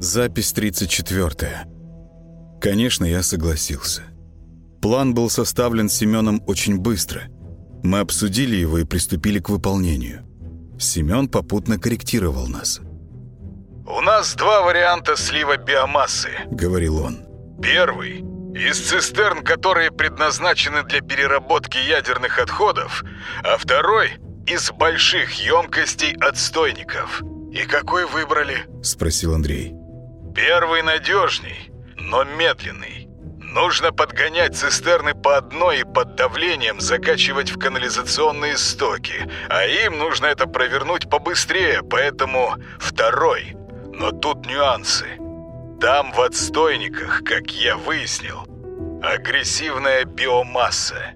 Запись 34. Конечно, я согласился. План был составлен Семеном очень быстро. Мы обсудили его и приступили к выполнению. Семен попутно корректировал нас. «У нас два варианта слива биомассы», — говорил он. «Первый — из цистерн, которые предназначены для переработки ядерных отходов, а второй — из больших емкостей отстойников. И какой выбрали?» — спросил Андрей. «Первый надежней, но медленный. Нужно подгонять цистерны по одной и под давлением закачивать в канализационные стоки, а им нужно это провернуть побыстрее, поэтому второй. Но тут нюансы. Там в отстойниках, как я выяснил, агрессивная биомасса.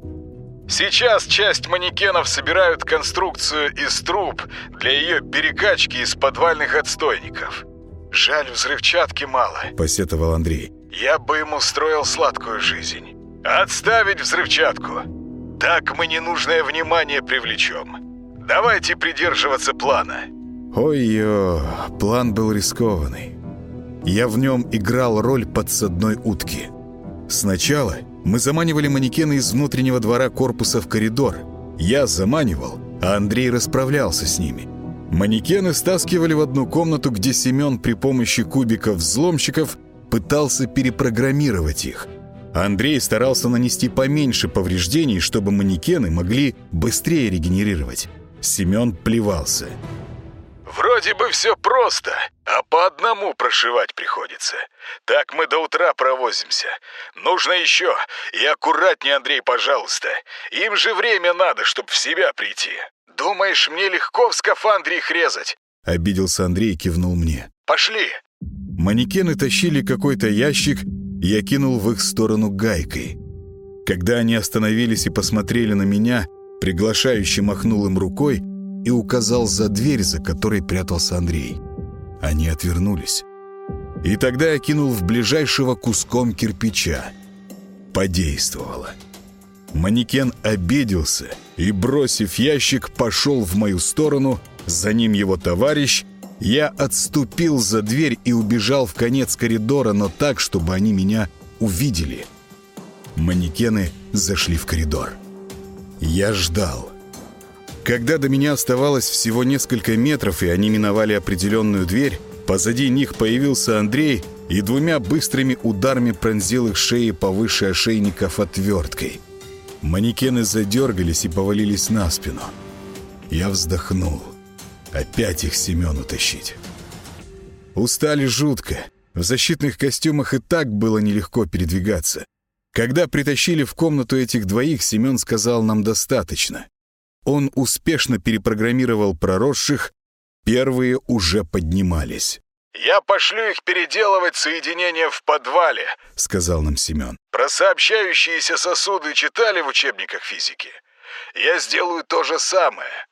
Сейчас часть манекенов собирают конструкцию из труб для ее перекачки из подвальных отстойников. Жаль, взрывчатки мало, посетовал Андрей. Я бы ему устроил сладкую жизнь. Отставить взрывчатку. Так мы ненужное внимание привлечем. Давайте придерживаться плана. Ой-ё, план был рискованный. Я в нем играл роль подсадной утки. Сначала мы заманивали манекены из внутреннего двора корпуса в коридор. Я заманивал, а Андрей расправлялся с ними. Манекены стаскивали в одну комнату, где Семен при помощи кубиков-взломщиков пытался перепрограммировать их. Андрей старался нанести поменьше повреждений, чтобы манекены могли быстрее регенерировать. Семен плевался. Вроде бы все просто, а по одному прошивать приходится. Так мы до утра провозимся. Нужно еще. И аккуратнее, Андрей, пожалуйста. Им же время надо, чтобы в себя прийти. Думаешь, мне легко в скафандре их резать? Обиделся Андрей и кивнул мне. Пошли. Манекены тащили какой-то ящик, и я кинул в их сторону гайкой. Когда они остановились и посмотрели на меня, приглашающе махнул им рукой и указал за дверь, за которой прятался Андрей. Они отвернулись. И тогда я кинул в ближайшего куском кирпича. Подействовало. Манекен обиделся и, бросив ящик, пошел в мою сторону, за ним его товарищ. Я отступил за дверь и убежал в конец коридора, но так, чтобы они меня увидели. Манекены зашли в коридор. Я ждал. Когда до меня оставалось всего несколько метров, и они миновали определенную дверь, позади них появился Андрей и двумя быстрыми ударами пронзил их шеи повыше ошейников отверткой. Манекены задергались и повалились на спину. Я вздохнул. Опять их Семену тащить. Устали жутко. В защитных костюмах и так было нелегко передвигаться. Когда притащили в комнату этих двоих, Семен сказал нам достаточно. Он успешно перепрограммировал проросших, первые уже поднимались. «Я пошлю их переделывать соединение в подвале», — сказал нам Семен. «Про сообщающиеся сосуды читали в учебниках физики? Я сделаю то же самое.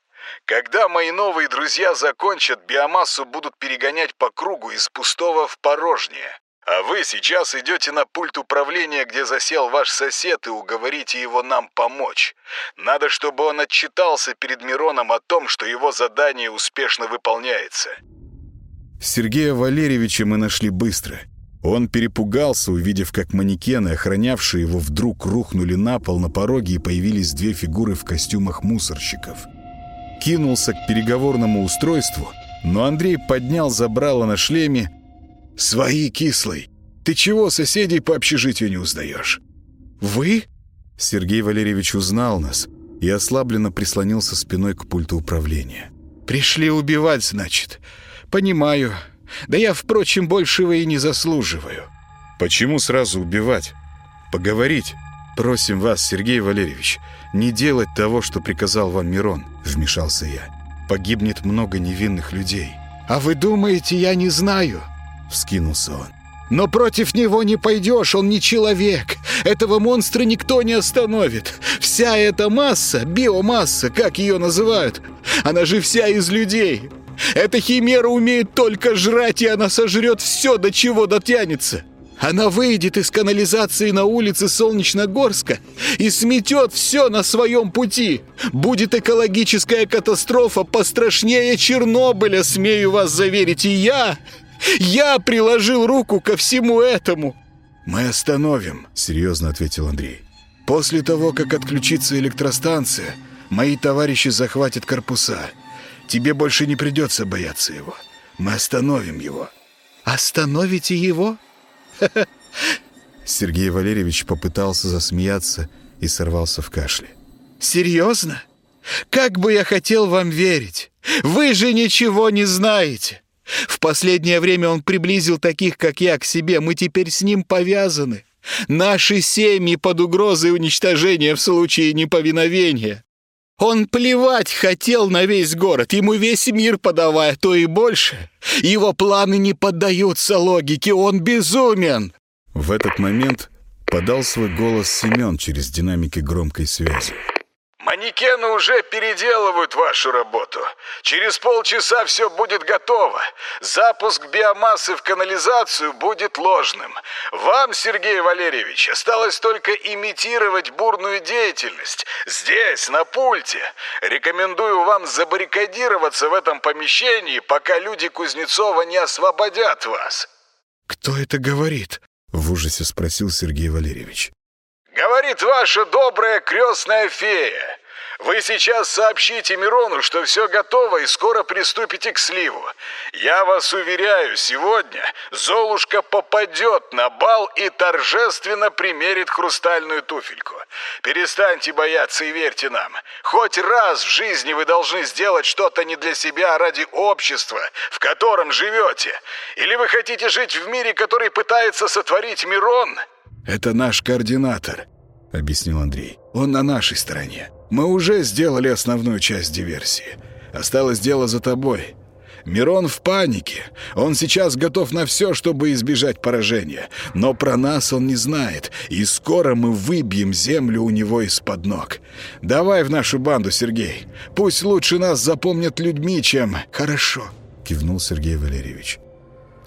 Когда мои новые друзья закончат, биомассу будут перегонять по кругу из пустого в порожнее. А вы сейчас идете на пульт управления, где засел ваш сосед, и уговорите его нам помочь. Надо, чтобы он отчитался перед Мироном о том, что его задание успешно выполняется». Сергея Валерьевича мы нашли быстро. Он перепугался, увидев, как манекены, охранявшие его, вдруг рухнули на пол на пороге и появились две фигуры в костюмах мусорщиков. Кинулся к переговорному устройству, но Андрей поднял забрало на шлеме, «Свои, кислый! Ты чего соседей по общежитию не узнаешь?» «Вы?» Сергей Валерьевич узнал нас и ослабленно прислонился спиной к пульту управления. «Пришли убивать, значит. Понимаю. Да я, впрочем, большего и не заслуживаю». «Почему сразу убивать? Поговорить? Просим вас, Сергей Валерьевич, не делать того, что приказал вам Мирон», — вмешался я. «Погибнет много невинных людей». «А вы думаете, я не знаю?» — вскинулся он. «Но против него не пойдешь, он не человек. Этого монстра никто не остановит. Вся эта масса, биомасса, как ее называют, она же вся из людей. Эта химера умеет только жрать, и она сожрет все, до чего дотянется. Она выйдет из канализации на улице Солнечногорска и сметет все на своем пути. Будет экологическая катастрофа пострашнее Чернобыля, смею вас заверить, и я Я приложил руку ко всему этому!» «Мы остановим», — серьезно ответил Андрей. «После того, как отключится электростанция, мои товарищи захватят корпуса. Тебе больше не придется бояться его. Мы остановим его». «Остановите его?» Сергей Валерьевич попытался засмеяться и сорвался в кашле. «Серьезно? Как бы я хотел вам верить! Вы же ничего не знаете! В последнее время он приблизил таких, как я, к себе. Мы теперь с ним повязаны. Наши семьи под угрозой уничтожения в случае неповиновения. Он плевать хотел на весь город, ему весь мир подавая, то и больше. Его планы не поддаются логике, он безумен. В этот момент подал свой голос Семен через динамики громкой связи. Манекены уже переделывают вашу работу. Через полчаса все будет готово. Запуск биомассы в канализацию будет ложным. Вам, Сергей Валерьевич, осталось только имитировать бурную деятельность. Здесь, на пульте. Рекомендую вам забаррикадироваться в этом помещении, пока люди Кузнецова не освободят вас. «Кто это говорит?» — в ужасе спросил Сергей Валерьевич. Говорит ваша добрая крестная фея. Вы сейчас сообщите Мирону, что все готово и скоро приступите к сливу. Я вас уверяю, сегодня Золушка попадет на бал и торжественно примерит хрустальную туфельку. Перестаньте бояться и верьте нам. Хоть раз в жизни вы должны сделать что-то не для себя, а ради общества, в котором живете. Или вы хотите жить в мире, который пытается сотворить Мирон?» «Это наш координатор», — объяснил Андрей. «Он на нашей стороне. Мы уже сделали основную часть диверсии. Осталось дело за тобой. Мирон в панике. Он сейчас готов на все, чтобы избежать поражения. Но про нас он не знает, и скоро мы выбьем землю у него из-под ног. Давай в нашу банду, Сергей. Пусть лучше нас запомнят людьми, чем...» «Хорошо», — кивнул Сергей Валерьевич.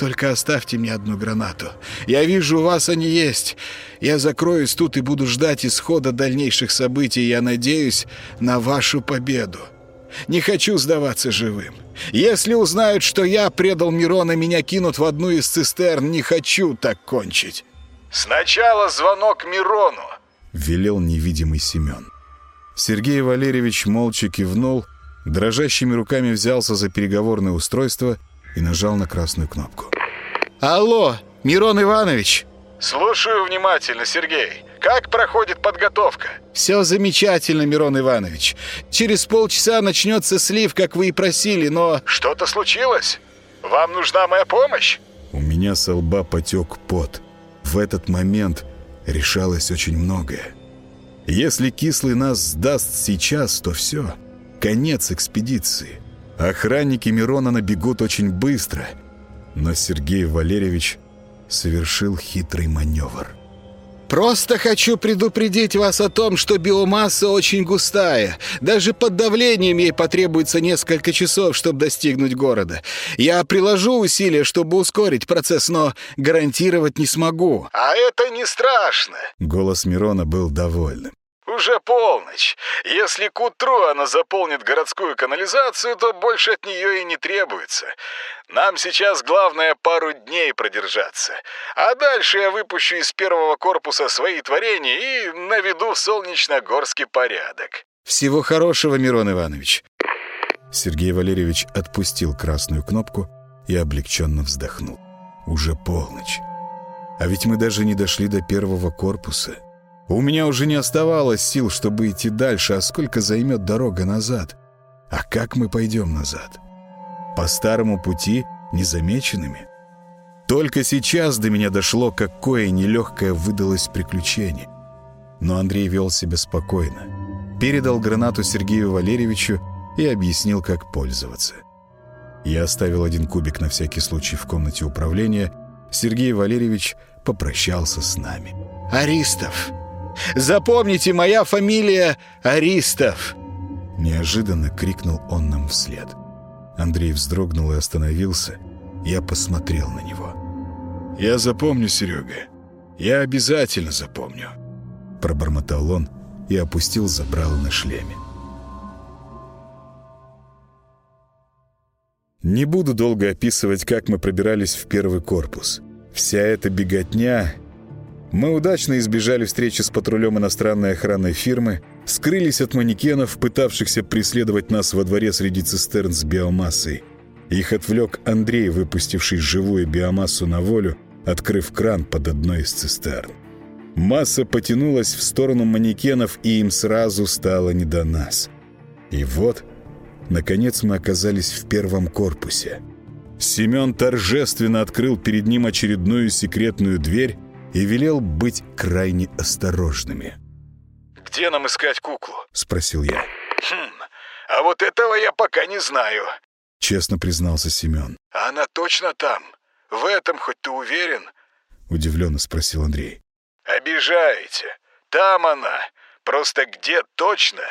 Только оставьте мне одну гранату. Я вижу, у вас они есть. Я закроюсь тут и буду ждать исхода дальнейших событий. Я надеюсь на вашу победу. Не хочу сдаваться живым. Если узнают, что я предал Мирона, меня кинут в одну из цистерн. Не хочу так кончить. «Сначала звонок Мирону», — велел невидимый Семен. Сергей Валерьевич молча кивнул, дрожащими руками взялся за переговорное устройство — и нажал на красную кнопку. «Алло, Мирон Иванович!» «Слушаю внимательно, Сергей. Как проходит подготовка?» «Все замечательно, Мирон Иванович. Через полчаса начнется слив, как вы и просили, но...» «Что-то случилось? Вам нужна моя помощь?» У меня со лба потек пот. В этот момент решалось очень многое. Если Кислый нас сдаст сейчас, то все. Конец экспедиции. Охранники Мирона набегут очень быстро, но Сергей Валерьевич совершил хитрый маневр. «Просто хочу предупредить вас о том, что биомасса очень густая. Даже под давлением ей потребуется несколько часов, чтобы достигнуть города. Я приложу усилия, чтобы ускорить процесс, но гарантировать не смогу». «А это не страшно!» Голос Мирона был довольным. Уже полночь. Если к утру она заполнит городскую канализацию, то больше от нее и не требуется. Нам сейчас главное пару дней продержаться. А дальше я выпущу из первого корпуса свои творения и наведу в Солнечногорске порядок. Всего хорошего, Мирон Иванович. Сергей Валерьевич отпустил красную кнопку и облегченно вздохнул. Уже полночь. А ведь мы даже не дошли до первого корпуса. У меня уже не оставалось сил, чтобы идти дальше, а сколько займет дорога назад? А как мы пойдем назад? По старому пути, незамеченными? Только сейчас до меня дошло, какое нелегкое выдалось приключение. Но Андрей вел себя спокойно. Передал гранату Сергею Валерьевичу и объяснил, как пользоваться. Я оставил один кубик на всякий случай в комнате управления. Сергей Валерьевич попрощался с нами. «Аристов!» Запомните, моя фамилия Аристов!» Неожиданно крикнул он нам вслед. Андрей вздрогнул и остановился. Я посмотрел на него. «Я запомню, Серега. Я обязательно запомню!» Пробормотал он и опустил забрало на шлеме. Не буду долго описывать, как мы пробирались в первый корпус. Вся эта беготня... Мы удачно избежали встречи с патрулем иностранной охранной фирмы, скрылись от манекенов, пытавшихся преследовать нас во дворе среди цистерн с биомассой. Их отвлек Андрей, выпустивший живую биомассу на волю, открыв кран под одной из цистерн. Масса потянулась в сторону манекенов, и им сразу стало не до нас. И вот, наконец, мы оказались в первом корпусе. Семен торжественно открыл перед ним очередную секретную дверь и велел быть крайне осторожными. «Где нам искать куклу?» — спросил я. «Хм, а вот этого я пока не знаю», — честно признался Семен. «Она точно там? В этом хоть ты уверен?» — удивленно спросил Андрей. «Обижаете. Там она. Просто где точно?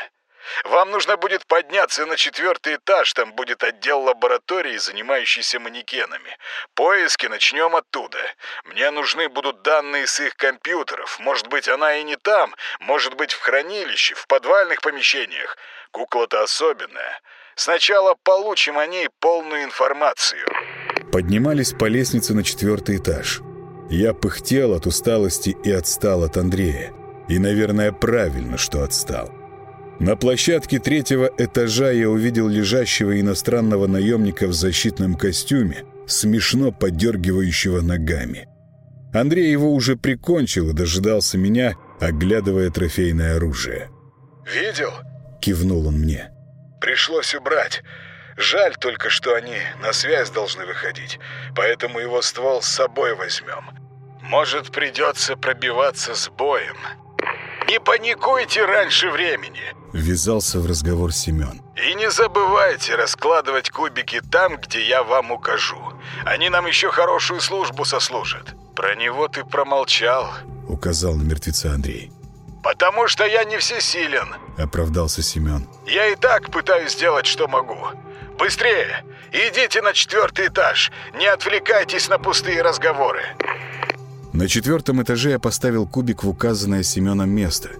Вам нужно будет подняться на четвертый этаж, там будет отдел лаборатории, занимающийся манекенами. Поиски начнем оттуда. Мне нужны будут данные с их компьютеров. Может быть, она и не там, может быть, в хранилище, в подвальных помещениях. Кукла-то особенная. Сначала получим о ней полную информацию». Поднимались по лестнице на четвертый этаж. Я пыхтел от усталости и отстал от Андрея. И, наверное, правильно, что отстал. На площадке третьего этажа я увидел лежащего иностранного наемника в защитном костюме, смешно подергивающего ногами. Андрей его уже прикончил и дожидался меня, оглядывая трофейное оружие. «Видел?» — кивнул он мне. «Пришлось убрать. Жаль только, что они на связь должны выходить, поэтому его ствол с собой возьмем. Может, придется пробиваться с боем. Не паникуйте раньше времени!» Ввязался в разговор Семен. «И не забывайте раскладывать кубики там, где я вам укажу. Они нам еще хорошую службу сослужат. Про него ты промолчал», — указал на мертвеца Андрей. «Потому что я не всесилен», — оправдался Семен. «Я и так пытаюсь сделать, что могу. Быстрее! Идите на четвертый этаж! Не отвлекайтесь на пустые разговоры!» На четвертом этаже я поставил кубик в указанное Семеном место.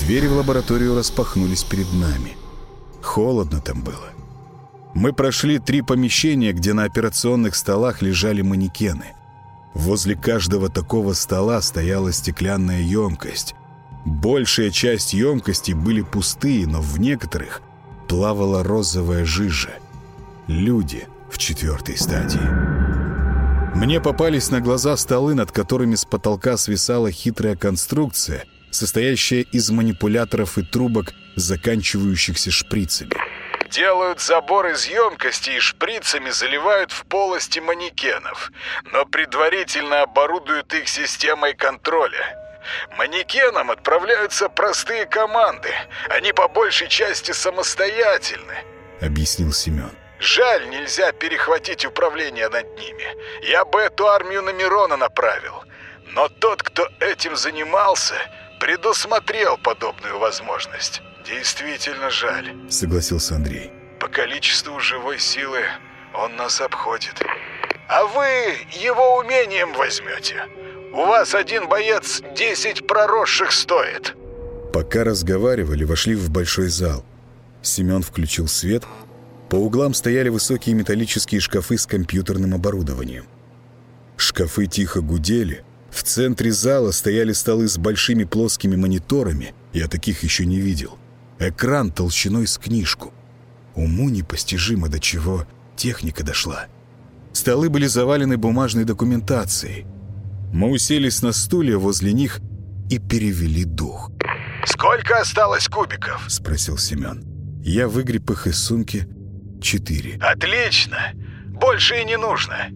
Двери в лабораторию распахнулись перед нами. Холодно там было. Мы прошли три помещения, где на операционных столах лежали манекены. Возле каждого такого стола стояла стеклянная емкость. Большая часть емкостей были пустые, но в некоторых плавала розовая жижа. Люди в четвертой стадии. Мне попались на глаза столы, над которыми с потолка свисала хитрая конструкция, состоящая из манипуляторов и трубок, заканчивающихся шприцами. Делают забор из емкости и шприцами заливают в полости манекенов, но предварительно оборудуют их системой контроля. Манекенам отправляются простые команды. Они по большей части самостоятельны, — объяснил Семен. Жаль, нельзя перехватить управление над ними. Я бы эту армию на Мирона направил. Но тот, кто этим занимался, предусмотрел подобную возможность. Действительно жаль. Согласился Андрей. По количеству живой силы он нас обходит. А вы его умением возьмете. У вас один боец 10 проросших стоит. Пока разговаривали, вошли в большой зал. Семен включил свет по углам стояли высокие металлические шкафы с компьютерным оборудованием. Шкафы тихо гудели. В центре зала стояли столы с большими плоскими мониторами. Я таких еще не видел. Экран толщиной с книжку. Уму непостижимо, до чего техника дошла. Столы были завалены бумажной документацией. Мы уселись на стулья возле них и перевели дух. «Сколько осталось кубиков?» — спросил Семен. Я выгреб их из сумки, четыре. «Отлично! Больше и не нужно.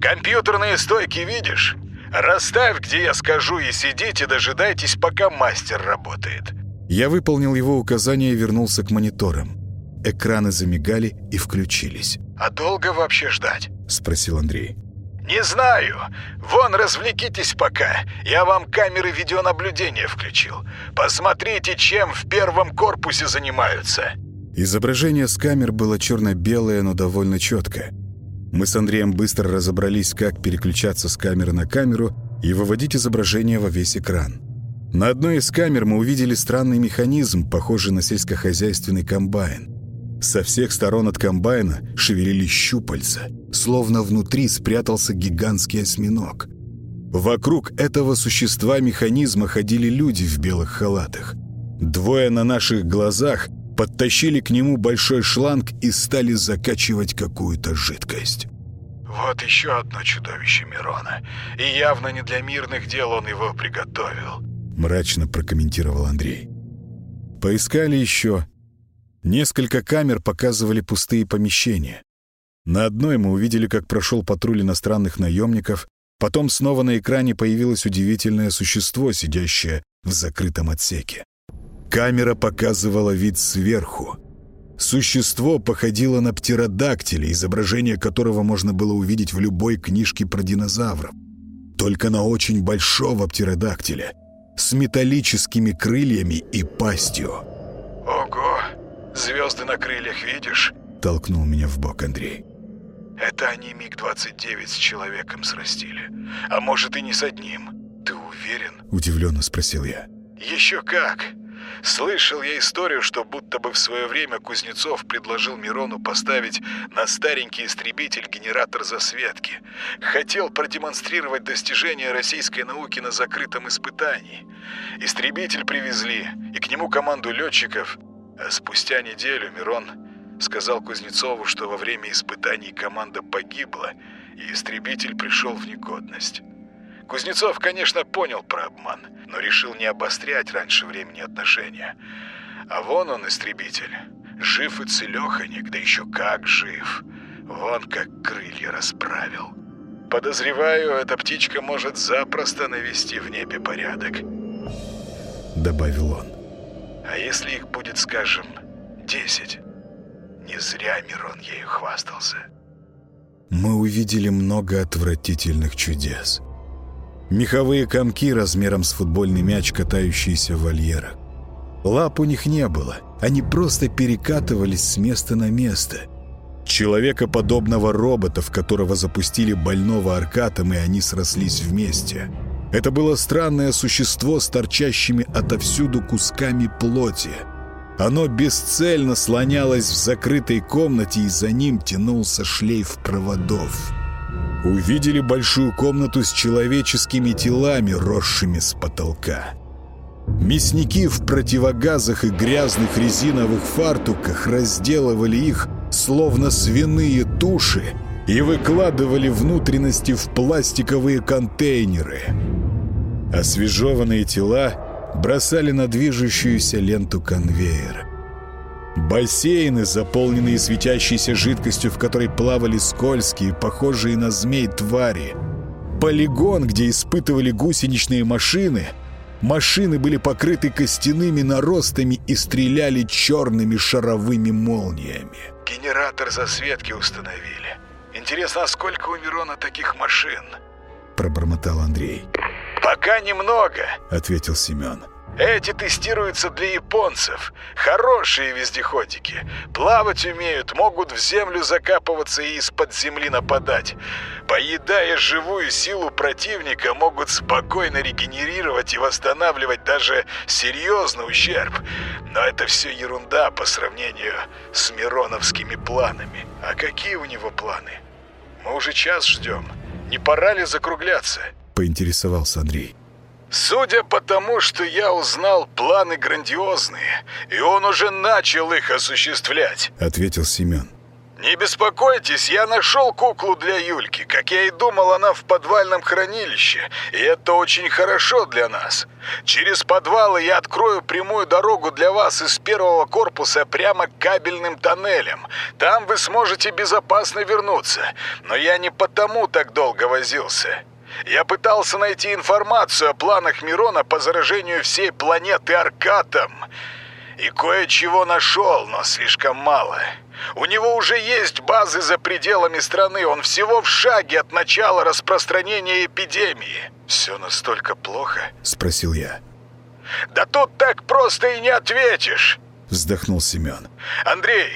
Компьютерные стойки видишь? Расставь, где я скажу, и сидите, дожидайтесь, пока мастер работает». Я выполнил его указание и вернулся к мониторам. Экраны замигали и включились. «А долго вообще ждать?» — спросил Андрей. «Не знаю. Вон, развлекитесь пока. Я вам камеры видеонаблюдения включил. Посмотрите, чем в первом корпусе занимаются». Изображение с камер было черно-белое, но довольно четкое. Мы с Андреем быстро разобрались, как переключаться с камеры на камеру и выводить изображение во весь экран. На одной из камер мы увидели странный механизм, похожий на сельскохозяйственный комбайн. Со всех сторон от комбайна шевелились щупальца, словно внутри спрятался гигантский осьминог. Вокруг этого существа механизма ходили люди в белых халатах. Двое на наших глазах подтащили к нему большой шланг и стали закачивать какую-то жидкость. «Вот еще одно чудовище Мирона. И явно не для мирных дел он его приготовил», — мрачно прокомментировал Андрей. Поискали еще. Несколько камер показывали пустые помещения. На одной мы увидели, как прошел патруль иностранных наемников, потом снова на экране появилось удивительное существо, сидящее в закрытом отсеке. Камера показывала вид сверху. Существо походило на птеродактиля, изображение которого можно было увидеть в любой книжке про динозавров. Только на очень большого птеродактиля, с металлическими крыльями и пастью. «Ого! Звезды на крыльях видишь?» — толкнул меня в бок Андрей. «Это они МиГ-29 с человеком срастили. А может и не с одним. Ты уверен?» — удивленно спросил я. «Еще как! Слышал я историю, что будто бы в свое время Кузнецов предложил Мирону поставить на старенький истребитель генератор засветки. Хотел продемонстрировать достижения российской науки на закрытом испытании. Истребитель привезли, и к нему команду летчиков. А спустя неделю Мирон сказал Кузнецову, что во время испытаний команда погибла, и истребитель пришел в негодность. Кузнецов, конечно, понял про обман, но решил не обострять раньше времени отношения. А вон он, истребитель, жив и целеханик, да еще как жив. Вон как крылья расправил. Подозреваю, эта птичка может запросто навести в небе порядок. Добавил он. А если их будет, скажем, десять? Не зря Мирон ею хвастался. Мы увидели много отвратительных чудес. Меховые комки размером с футбольный мяч, катающиеся в вольерах. Лап у них не было, они просто перекатывались с места на место. Человекоподобного робота, в которого запустили больного аркатом, и они срослись вместе. Это было странное существо с торчащими отовсюду кусками плоти. Оно бесцельно слонялось в закрытой комнате, и за ним тянулся шлейф проводов увидели большую комнату с человеческими телами, росшими с потолка. Мясники в противогазах и грязных резиновых фартуках разделывали их, словно свиные туши, и выкладывали внутренности в пластиковые контейнеры. Освежеванные тела бросали на движущуюся ленту конвейера. Бассейны, заполненные светящейся жидкостью, в которой плавали скользкие, похожие на змей твари. Полигон, где испытывали гусеничные машины. Машины были покрыты костяными наростами и стреляли черными шаровыми молниями. Генератор засветки установили. Интересно, а сколько у Мирона таких машин? Пробормотал Андрей. Пока немного, ответил Семен. Эти тестируются для японцев. Хорошие вездеходики. Плавать умеют, могут в землю закапываться и из-под земли нападать. Поедая живую силу противника, могут спокойно регенерировать и восстанавливать даже серьезный ущерб. Но это все ерунда по сравнению с мироновскими планами. А какие у него планы? Мы уже час ждем. Не пора ли закругляться? Поинтересовался Андрей. Судя по тому, что я узнал, планы грандиозные, и он уже начал их осуществлять», — ответил Семен. «Не беспокойтесь, я нашел куклу для Юльки. Как я и думал, она в подвальном хранилище, и это очень хорошо для нас. Через подвалы я открою прямую дорогу для вас из первого корпуса прямо к кабельным тоннелям. Там вы сможете безопасно вернуться. Но я не потому так долго возился». Я пытался найти информацию о планах Мирона по заражению всей планеты Аркатом. И кое-чего нашел, но слишком мало. У него уже есть базы за пределами страны. Он всего в шаге от начала распространения эпидемии. Все настолько плохо? Спросил я. Да тут так просто и не ответишь. Вздохнул Семен. Андрей,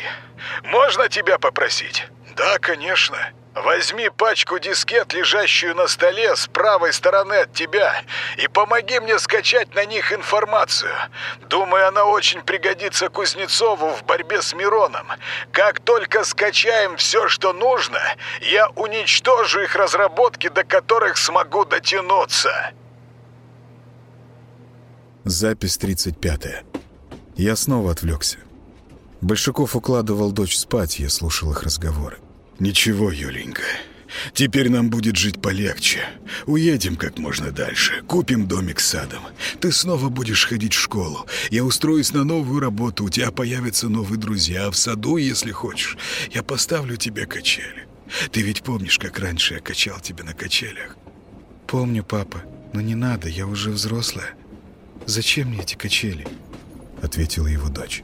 можно тебя попросить? Да, конечно. Возьми пачку дискет, лежащую на столе с правой стороны от тебя, и помоги мне скачать на них информацию. Думаю, она очень пригодится Кузнецову в борьбе с Мироном. Как только скачаем все, что нужно, я уничтожу их разработки, до которых смогу дотянуться. Запись 35 Я снова отвлекся. Большаков укладывал дочь спать, я слушал их разговоры. «Ничего, Юленька, теперь нам будет жить полегче. Уедем как можно дальше, купим домик с садом. Ты снова будешь ходить в школу. Я устроюсь на новую работу, у тебя появятся новые друзья. В саду, если хочешь, я поставлю тебе качели. Ты ведь помнишь, как раньше я качал тебя на качелях?» «Помню, папа, но не надо, я уже взрослая. Зачем мне эти качели?» — ответила его дочь.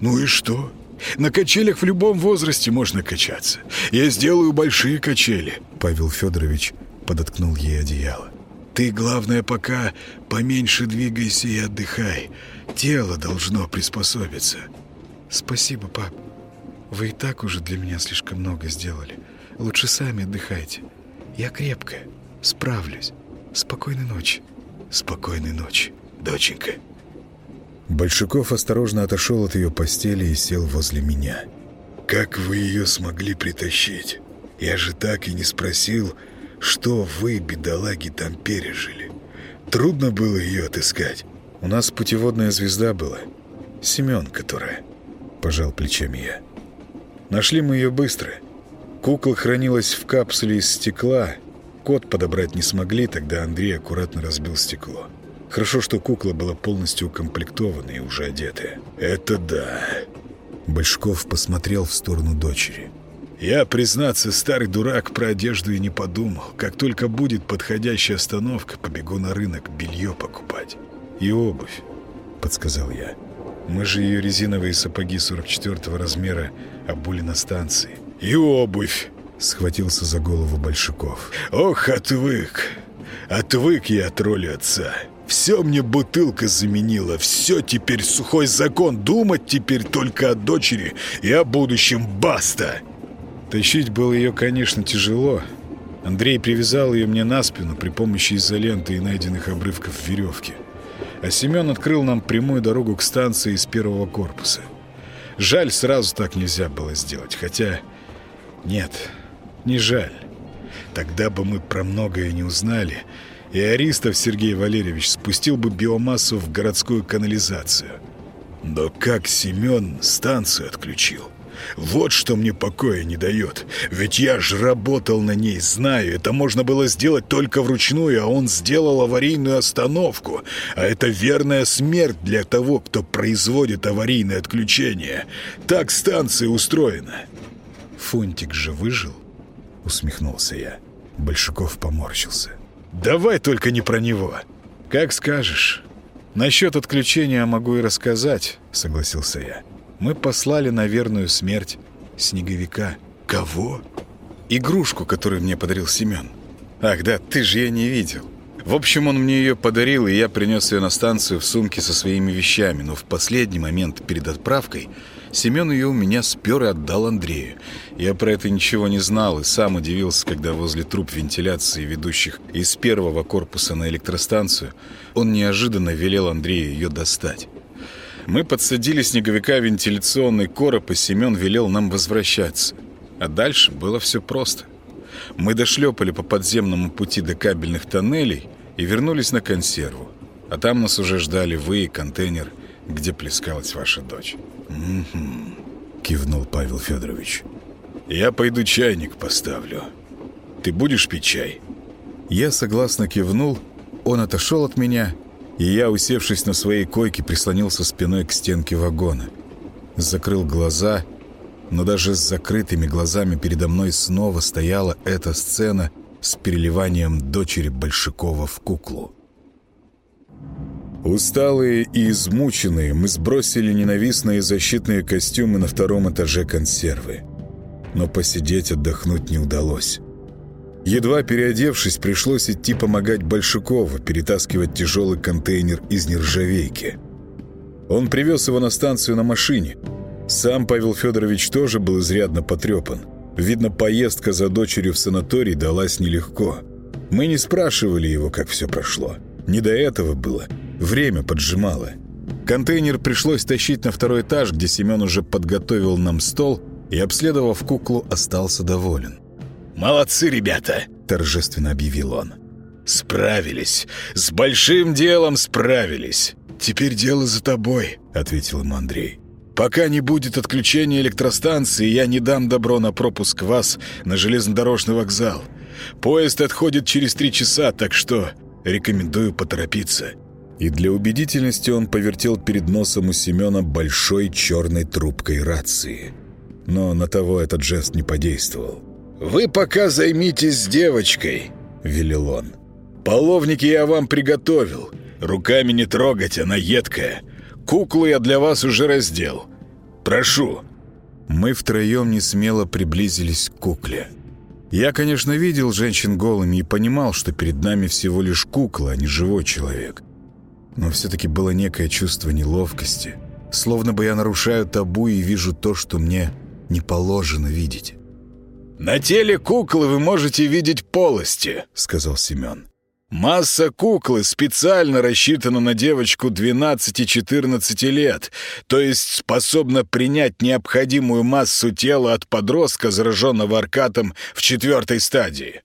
«Ну и что? На качелях в любом возрасте можно качаться. Я сделаю большие качели». Павел Федорович подоткнул ей одеяло. «Ты, главное, пока поменьше двигайся и отдыхай. Тело должно приспособиться». «Спасибо, пап. Вы и так уже для меня слишком много сделали. Лучше сами отдыхайте. Я крепкая, справлюсь. Спокойной ночи». «Спокойной ночи, доченька». Большаков осторожно отошел от ее постели и сел возле меня. «Как вы ее смогли притащить? Я же так и не спросил, что вы, бедолаги, там пережили. Трудно было ее отыскать. У нас путеводная звезда была. Семен, которая...» Пожал плечами я. Нашли мы ее быстро. Кукла хранилась в капсуле из стекла. Код подобрать не смогли, тогда Андрей аккуратно разбил стекло. Хорошо, что кукла была полностью укомплектована и уже одетая. «Это да!» Большков посмотрел в сторону дочери. «Я, признаться, старый дурак про одежду и не подумал. Как только будет подходящая остановка, побегу на рынок белье покупать. И обувь», — подсказал я. «Мы же ее резиновые сапоги 44 размера обули на станции». «И обувь!» — схватился за голову Большаков. «Ох, отвык! Отвык я от роли отца!» Все мне бутылка заменила, все теперь сухой закон, думать теперь только о дочери и о будущем, баста!» Тащить было ее, конечно, тяжело. Андрей привязал ее мне на спину при помощи изоленты и найденных обрывков веревки. А Семен открыл нам прямую дорогу к станции из первого корпуса. Жаль, сразу так нельзя было сделать, хотя... Нет, не жаль. Тогда бы мы про многое не узнали, и Аристов Сергей Валерьевич спустил бы биомассу в городскую канализацию. Но как Семен станцию отключил? Вот что мне покоя не дает. Ведь я же работал на ней, знаю, это можно было сделать только вручную, а он сделал аварийную остановку. А это верная смерть для того, кто производит аварийное отключение. Так станция устроена. Фунтик же выжил? Усмехнулся я. Большаков поморщился. Давай только не про него. Как скажешь. Насчет отключения могу и рассказать, согласился я. Мы послали на верную смерть снеговика. Кого? Игрушку, которую мне подарил Семен. Ах, да, ты же ее не видел. В общем, он мне ее подарил, и я принес ее на станцию в сумке со своими вещами, но в последний момент перед отправкой Семен ее у меня спер и отдал Андрею. Я про это ничего не знал и сам удивился, когда возле труб вентиляции, ведущих из первого корпуса на электростанцию, он неожиданно велел Андрею ее достать. Мы подсадили снеговика вентиляционный короб, и Семен велел нам возвращаться. А дальше было все просто. Мы дошлепали по подземному пути до кабельных тоннелей и вернулись на консерву. А там нас уже ждали вы и контейнер, где плескалась ваша дочь. «Угу», — кивнул Павел Федорович. «Я пойду чайник поставлю. Ты будешь пить чай?» Я согласно кивнул, он отошел от меня, и я, усевшись на своей койке, прислонился спиной к стенке вагона. Закрыл глаза, но даже с закрытыми глазами передо мной снова стояла эта сцена с переливанием дочери Большакова в куклу. Усталые и измученные, мы сбросили ненавистные защитные костюмы на втором этаже консервы. Но посидеть, отдохнуть не удалось. Едва переодевшись, пришлось идти помогать Большакову перетаскивать тяжелый контейнер из нержавейки. Он привез его на станцию на машине. Сам Павел Федорович тоже был изрядно потрепан. Видно, поездка за дочерью в санаторий далась нелегко. Мы не спрашивали его, как все прошло. Не до этого было. Время поджимало. Контейнер пришлось тащить на второй этаж, где Семен уже подготовил нам стол и, обследовав куклу, остался доволен. «Молодцы, ребята!» – торжественно объявил он. «Справились! С большим делом справились!» «Теперь дело за тобой», — ответил ему Андрей. «Пока не будет отключения электростанции, я не дам добро на пропуск вас на железнодорожный вокзал. Поезд отходит через три часа, так что рекомендую поторопиться». И для убедительности он повертел перед носом у Семена большой черной трубкой рации. Но на того этот жест не подействовал. «Вы пока займитесь девочкой», — велел он. «Половники я вам приготовил. Руками не трогать, она едкая. Куклу я для вас уже раздел. Прошу». Мы втроем не смело приблизились к кукле. Я, конечно, видел женщин голыми и понимал, что перед нами всего лишь кукла, а не живой человек. Но все-таки было некое чувство неловкости. Словно бы я нарушаю табу и вижу то, что мне не положено видеть. «На теле куклы вы можете видеть полости», — сказал Семен. Масса куклы специально рассчитана на девочку 12-14 лет, то есть способна принять необходимую массу тела от подростка, зараженного аркатом в четвертой стадии.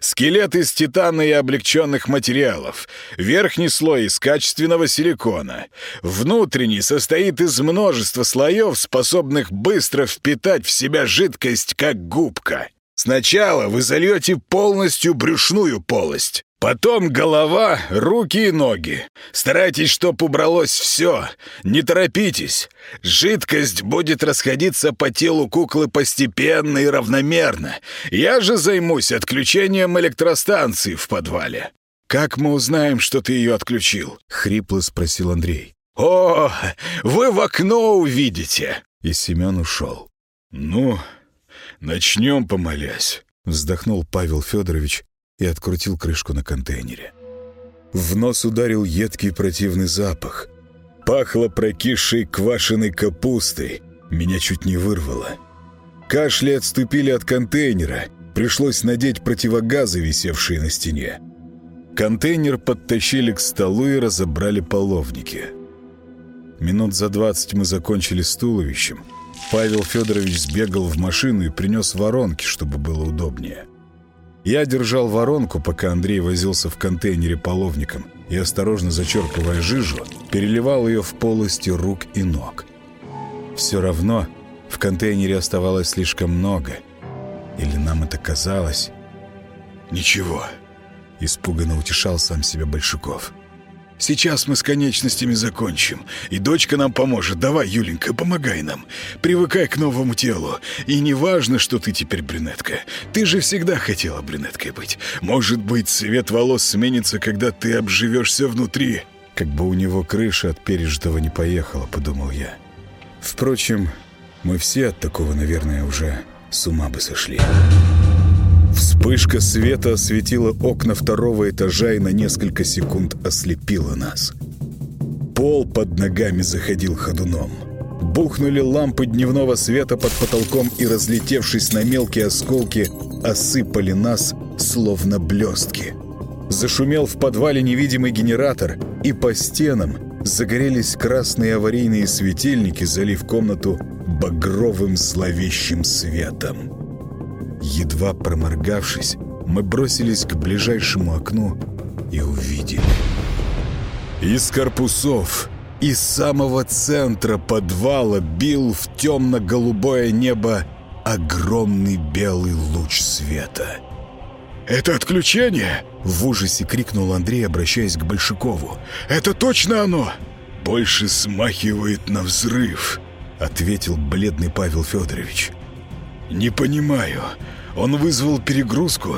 Скелет из титана и облегченных материалов. Верхний слой из качественного силикона. Внутренний состоит из множества слоев, способных быстро впитать в себя жидкость, как губка. Сначала вы зальете полностью брюшную полость. Потом голова, руки и ноги. Старайтесь, чтоб убралось все. Не торопитесь. Жидкость будет расходиться по телу куклы постепенно и равномерно. Я же займусь отключением электростанции в подвале. «Как мы узнаем, что ты ее отключил?» — хрипло спросил Андрей. «О, вы в окно увидите!» И Семен ушел. «Ну, начнем, помолясь», — вздохнул Павел Федорович и открутил крышку на контейнере. В нос ударил едкий противный запах. Пахло прокисшей квашеной капустой. Меня чуть не вырвало. Кашли отступили от контейнера. Пришлось надеть противогазы, висевшие на стене. Контейнер подтащили к столу и разобрали половники. Минут за двадцать мы закончили с туловищем. Павел Федорович сбегал в машину и принес воронки, чтобы было удобнее. Я держал воронку, пока Андрей возился в контейнере половником, и, осторожно зачерпывая жижу, переливал ее в полости рук и ног. Все равно в контейнере оставалось слишком много. Или нам это казалось? «Ничего», — испуганно утешал сам себя Большуков. Сейчас мы с конечностями закончим, и дочка нам поможет. Давай, Юленька, помогай нам. Привыкай к новому телу. И не важно, что ты теперь брюнетка. Ты же всегда хотела брюнеткой быть. Может быть, цвет волос сменится, когда ты обживешься внутри. Как бы у него крыша от пережитого не поехала, подумал я. Впрочем, мы все от такого, наверное, уже с ума бы сошли. Вспышка света осветила окна второго этажа и на несколько секунд ослепила нас. Пол под ногами заходил ходуном. Бухнули лампы дневного света под потолком и, разлетевшись на мелкие осколки, осыпали нас, словно блестки. Зашумел в подвале невидимый генератор, и по стенам загорелись красные аварийные светильники, залив комнату багровым зловещим светом. Едва проморгавшись, мы бросились к ближайшему окну и увидели. Из корпусов, из самого центра подвала бил в темно-голубое небо огромный белый луч света. «Это отключение?» — в ужасе крикнул Андрей, обращаясь к Большакову. «Это точно оно?» «Больше смахивает на взрыв», — ответил бледный Павел Федорович. «Не понимаю. Он вызвал перегрузку?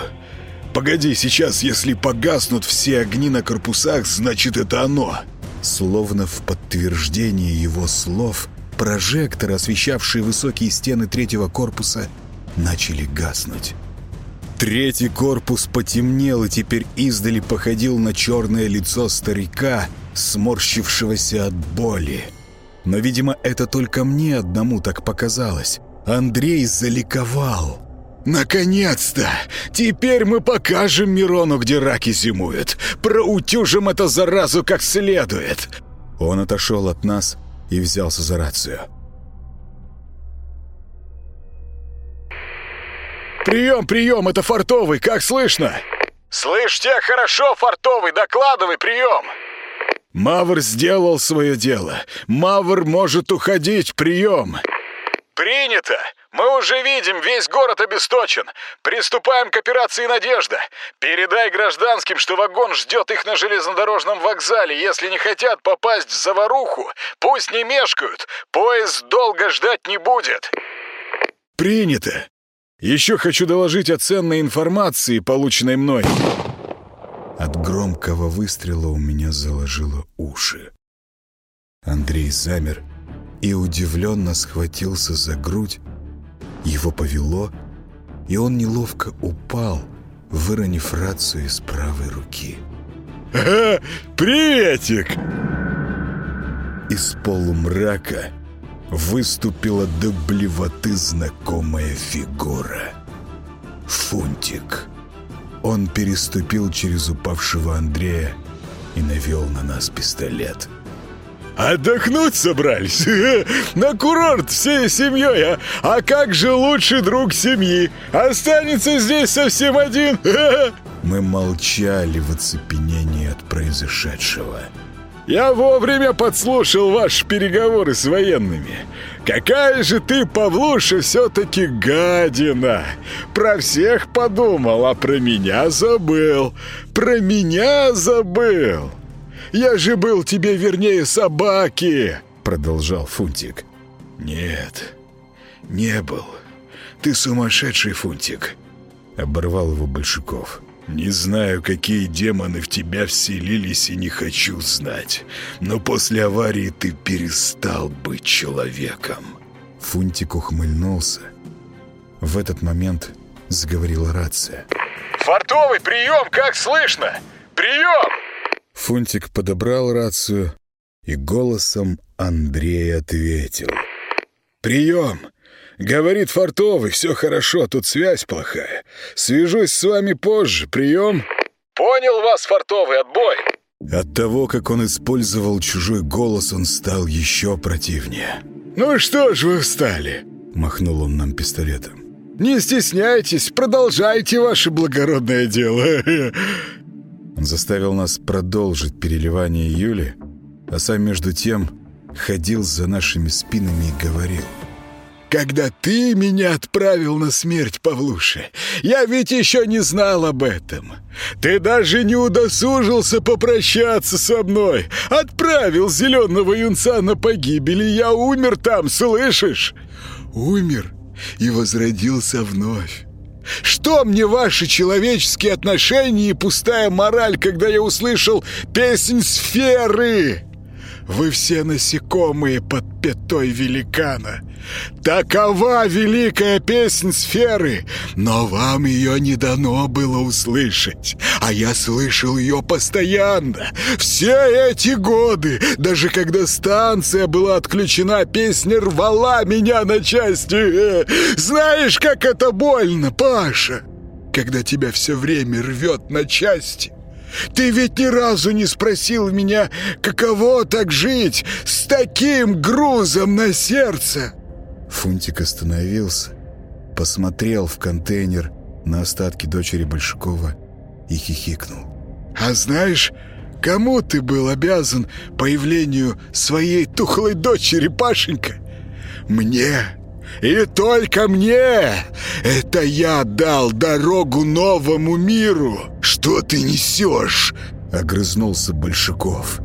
Погоди, сейчас, если погаснут все огни на корпусах, значит, это оно!» Словно в подтверждение его слов, прожекторы, освещавшие высокие стены третьего корпуса, начали гаснуть. Третий корпус потемнел и теперь издали походил на черное лицо старика, сморщившегося от боли. Но, видимо, это только мне одному так показалось. Андрей заликовал. Наконец-то! Теперь мы покажем Мирону, где раки зимуют. Проутюжим это заразу как следует!» Он отошел от нас и взялся за рацию. «Прием, прием! Это Фартовый! Как слышно?» «Слышь тебя хорошо, Фартовый! Докладывай, прием!» «Мавр сделал свое дело. Мавр может уходить. Прием!» «Принято! Мы уже видим, весь город обесточен. Приступаем к операции «Надежда». Передай гражданским, что вагон ждет их на железнодорожном вокзале. Если не хотят попасть в заваруху, пусть не мешкают. Поезд долго ждать не будет». «Принято! Еще хочу доложить о ценной информации, полученной мной». От громкого выстрела у меня заложило уши. Андрей замер и удивленно схватился за грудь. Его повело, и он неловко упал, выронив рацию из правой руки. «Ага, приветик!» Из полумрака выступила до блевоты знакомая фигура. Фунтик. Он переступил через упавшего Андрея и навел на нас пистолет. «Отдохнуть собрались? На курорт всей семьей, а? А как же лучший друг семьи? Останется здесь совсем один?» Мы молчали в оцепенении от произошедшего. Я вовремя подслушал ваши переговоры с военными. Какая же ты, Павлуша, все-таки гадина! Про всех подумал, а про меня забыл. Про меня забыл. Я же был тебе вернее собаки!» Продолжал Фунтик. «Нет, не был. Ты сумасшедший, Фунтик!» Оборвал его Большаков. Не знаю, какие демоны в тебя вселились и не хочу знать. Но после аварии ты перестал быть человеком. Фунтик ухмыльнулся. В этот момент заговорила рация. «Фартовый, прием! Как слышно? Прием!» Фунтик подобрал рацию и голосом Андрея ответил. «Прием! «Говорит Фартовый, все хорошо, тут связь плохая. Свяжусь с вами позже, прием?» «Понял вас, Фартовый, отбой!» От того, как он использовал чужой голос, он стал еще противнее. «Ну что ж вы встали?» — махнул он нам пистолетом. «Не стесняйтесь, продолжайте ваше благородное дело!» Он заставил нас продолжить переливание Юли, а сам между тем ходил за нашими спинами и говорил — когда ты меня отправил на смерть, Павлуша, я ведь еще не знал об этом. Ты даже не удосужился попрощаться со мной. Отправил зеленого юнца на погибель, и я умер там, слышишь? Умер и возродился вновь. Что мне ваши человеческие отношения и пустая мораль, когда я услышал песнь сферы? Вы все насекомые под пятой великана. Такова великая песнь сферы, но вам ее не дано было услышать, а я слышал ее постоянно. Все эти годы, даже когда станция была отключена, песня рвала меня на части. Знаешь, как это больно, Паша, когда тебя все время рвет на части. Ты ведь ни разу не спросил меня, каково так жить с таким грузом на сердце. Фунтик остановился, посмотрел в контейнер на остатки дочери Большакова и хихикнул. «А знаешь, кому ты был обязан появлению своей тухлой дочери, Пашенька? Мне!» И только мне! Это я дал дорогу новому миру! Что ты несешь?» — огрызнулся Большаков.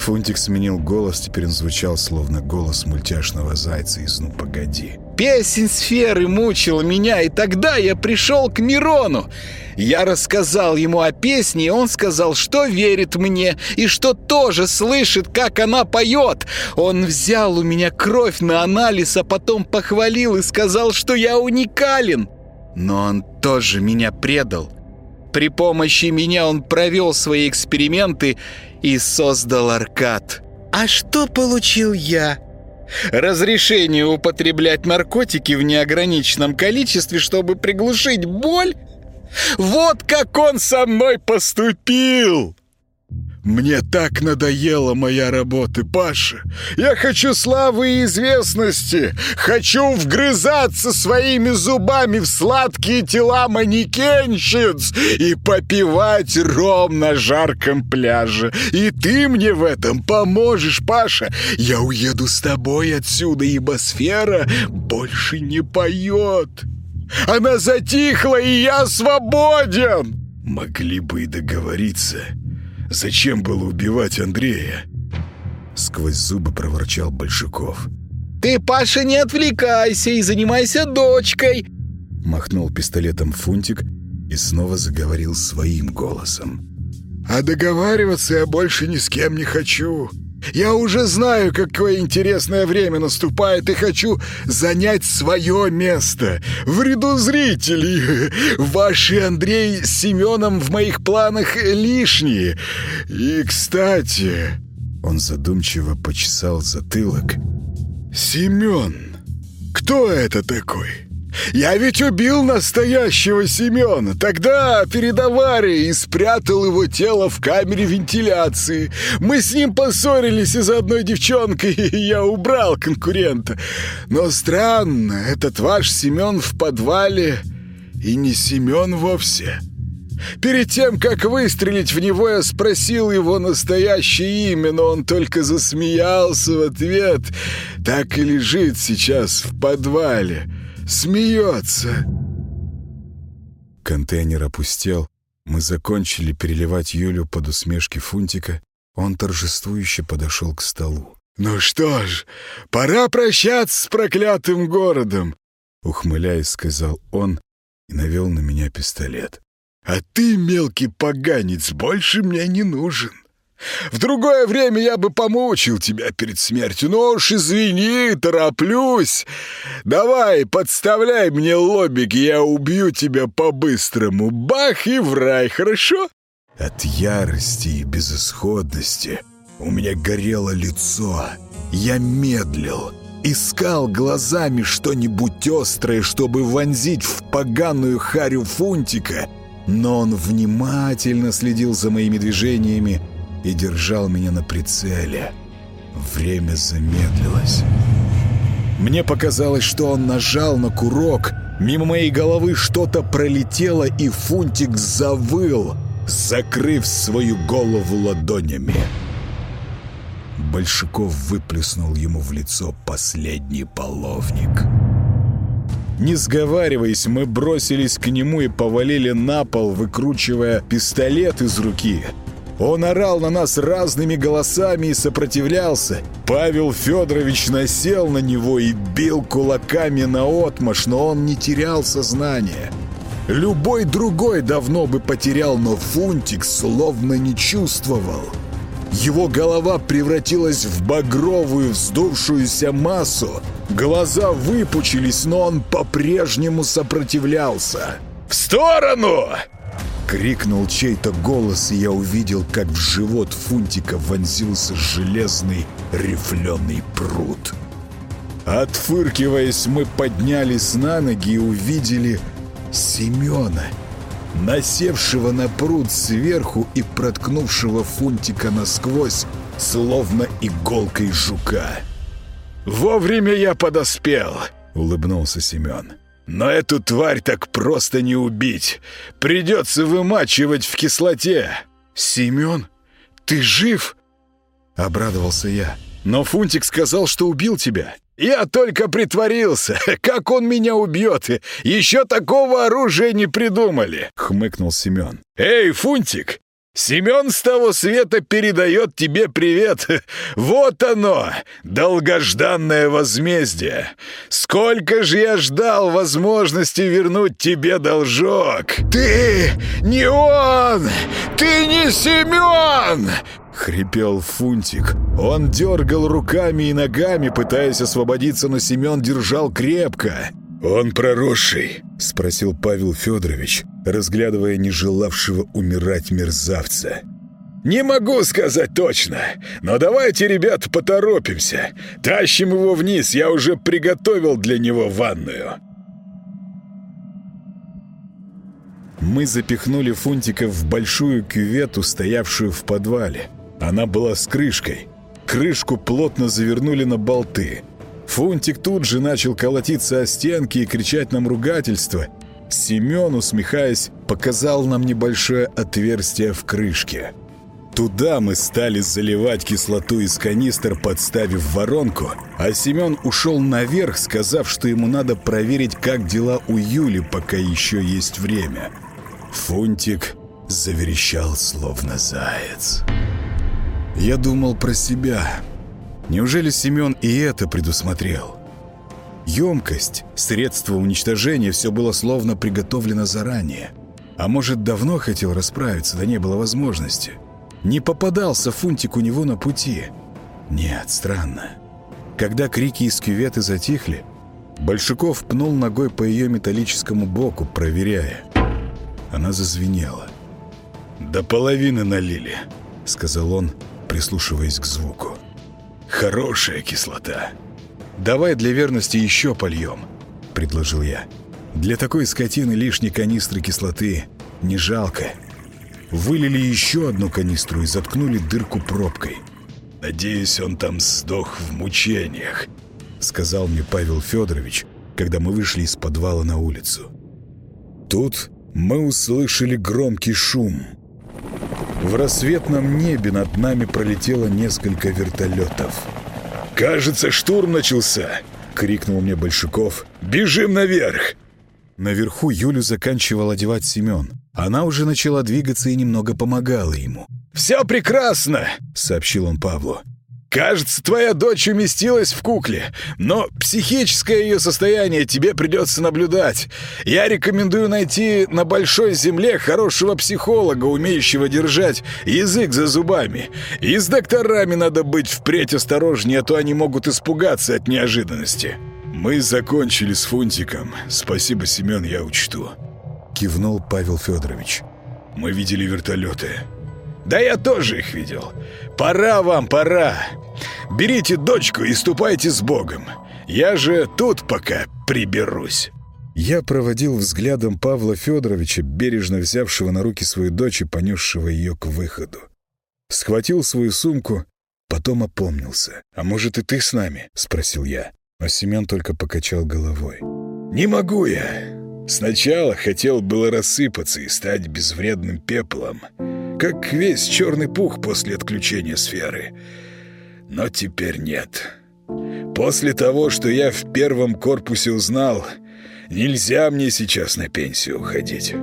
Фунтик сменил голос, теперь он звучал, словно голос мультяшного зайца из «Ну, погоди». Песень сферы мучила меня, и тогда я пришел к Мирону. Я рассказал ему о песне, и он сказал, что верит мне, и что тоже слышит, как она поет. Он взял у меня кровь на анализ, а потом похвалил и сказал, что я уникален. Но он тоже меня предал. При помощи меня он провел свои эксперименты и создал Аркад. А что получил я? Разрешение употреблять наркотики в неограниченном количестве, чтобы приглушить боль? Вот как он со мной поступил! Мне так надоела моя работа, Паша. Я хочу славы и известности. Хочу вгрызаться своими зубами в сладкие тела манекенщиц и попивать ром на жарком пляже. И ты мне в этом поможешь, Паша. Я уеду с тобой отсюда, ибо сфера больше не поет. Она затихла, и я свободен. Могли бы и договориться. Зачем было убивать Андрея?» Сквозь зубы проворчал Большаков. «Ты, Паша, не отвлекайся и занимайся дочкой!» Махнул пистолетом Фунтик и снова заговорил своим голосом. «А договариваться я больше ни с кем не хочу. Я уже знаю, какое интересное время наступает, и хочу занять свое место в ряду зрителей. Ваши Андрей с Семеном в моих планах лишние. И, кстати...» Он задумчиво почесал затылок. «Семен, кто это такой?» Я ведь убил настоящего Семена, тогда перед аварией и спрятал его тело в камере вентиляции. Мы с ним поссорились из-за одной девчонки, и я убрал конкурента. Но странно, этот ваш Семен в подвале и не Семен вовсе. Перед тем, как выстрелить в него, я спросил его настоящее имя, но он только засмеялся в ответ. Так и лежит сейчас в подвале смеется!» Контейнер опустел. Мы закончили переливать Юлю под усмешки Фунтика. Он торжествующе подошел к столу. «Ну что ж, пора прощаться с проклятым городом!» Ухмыляясь, сказал он и навел на меня пистолет. «А ты, мелкий поганец, больше мне не нужен!» В другое время я бы помучил тебя перед смертью, но уж извини, тороплюсь. Давай, подставляй мне лобик, я убью тебя по-быстрому. Бах и в рай, хорошо? От ярости и безысходности у меня горело лицо. Я медлил, искал глазами что-нибудь острое, чтобы вонзить в поганую харю фунтика, но он внимательно следил за моими движениями, и держал меня на прицеле. Время замедлилось. Мне показалось, что он нажал на курок. Мимо моей головы что-то пролетело, и Фунтик завыл, закрыв свою голову ладонями. Большаков выплеснул ему в лицо последний половник. Не сговариваясь, мы бросились к нему и повалили на пол, выкручивая пистолет из руки — он орал на нас разными голосами и сопротивлялся. Павел Федорович насел на него и бил кулаками на отмаш, но он не терял сознание. Любой другой давно бы потерял, но Фунтик словно не чувствовал. Его голова превратилась в багровую вздувшуюся массу. Глаза выпучились, но он по-прежнему сопротивлялся. «В сторону!» Крикнул чей-то голос, и я увидел, как в живот Фунтика вонзился железный рифленый пруд. Отфыркиваясь, мы поднялись на ноги и увидели Семена, насевшего на пруд сверху и проткнувшего Фунтика насквозь, словно иголкой жука. «Вовремя я подоспел!» — улыбнулся Семен. Но эту тварь так просто не убить. Придется вымачивать в кислоте. Семен, ты жив? Обрадовался я. Но Фунтик сказал, что убил тебя. Я только притворился. Как он меня убьет? Еще такого оружия не придумали. Хмыкнул Семен. Эй, Фунтик, Семен с того света передает тебе привет. Вот оно, долгожданное возмездие. Сколько же я ждал возможности вернуть тебе должок. Ты не он! Ты не Семен! Хрипел Фунтик. Он дергал руками и ногами, пытаясь освободиться, но Семен держал крепко. «Он проросший?» — спросил Павел Федорович, разглядывая не желавшего умирать мерзавца. «Не могу сказать точно, но давайте, ребята, поторопимся. Тащим его вниз, я уже приготовил для него ванную». Мы запихнули Фунтика в большую кювету, стоявшую в подвале. Она была с крышкой. Крышку плотно завернули на болты. Фунтик тут же начал колотиться о стенки и кричать нам ругательство. Семен, усмехаясь, показал нам небольшое отверстие в крышке. Туда мы стали заливать кислоту из канистр, подставив воронку, а Семен ушел наверх, сказав, что ему надо проверить, как дела у Юли, пока еще есть время. Фунтик заверещал, словно заяц. Я думал про себя. Неужели Семен и это предусмотрел? Емкость, средство уничтожения, все было словно приготовлено заранее. А может, давно хотел расправиться, да не было возможности. Не попадался Фунтик у него на пути. Нет, странно. Когда крики из кюветы затихли, Большаков пнул ногой по ее металлическому боку, проверяя. Она зазвенела. «До половины налили», — сказал он, прислушиваясь к звуку. «Хорошая кислота». «Давай для верности еще польем», — предложил я. «Для такой скотины лишней канистры кислоты не жалко». Вылили еще одну канистру и заткнули дырку пробкой. «Надеюсь, он там сдох в мучениях», — сказал мне Павел Федорович, когда мы вышли из подвала на улицу. Тут мы услышали громкий шум. В рассветном небе над нами пролетело несколько вертолетов. «Кажется, штурм начался!» — крикнул мне Большаков. «Бежим наверх!» Наверху Юлю заканчивал одевать Семен. Она уже начала двигаться и немного помогала ему. «Все прекрасно!» — сообщил он Павлу. «Кажется, твоя дочь уместилась в кукле, но психическое ее состояние тебе придется наблюдать. Я рекомендую найти на большой земле хорошего психолога, умеющего держать язык за зубами. И с докторами надо быть впредь осторожнее, а то они могут испугаться от неожиданности». «Мы закончили с Фунтиком. Спасибо, Семен, я учту», — кивнул Павел Федорович. «Мы видели вертолеты». «Да я тоже их видел. Пора вам, пора. Берите дочку и ступайте с Богом. Я же тут пока приберусь». Я проводил взглядом Павла Федоровича, бережно взявшего на руки свою дочь и понесшего ее к выходу. Схватил свою сумку, потом опомнился. «А может, и ты с нами?» — спросил я. А Семен только покачал головой. «Не могу я. Сначала хотел было рассыпаться и стать безвредным пеплом, как весь черный пух после отключения сферы. Но теперь нет. После того, что я в первом корпусе узнал, нельзя мне сейчас на пенсию уходить.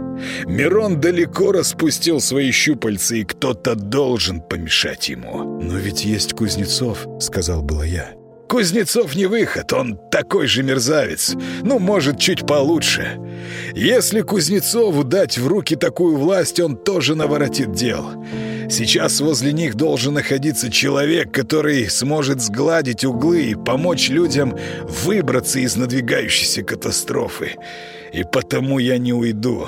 Мирон далеко распустил свои щупальца, и кто-то должен помешать ему. «Но ведь есть Кузнецов», — сказал было я. Кузнецов не выход, он такой же мерзавец. Ну, может, чуть получше. Если Кузнецову дать в руки такую власть, он тоже наворотит дел. Сейчас возле них должен находиться человек, который сможет сгладить углы и помочь людям выбраться из надвигающейся катастрофы. И потому я не уйду.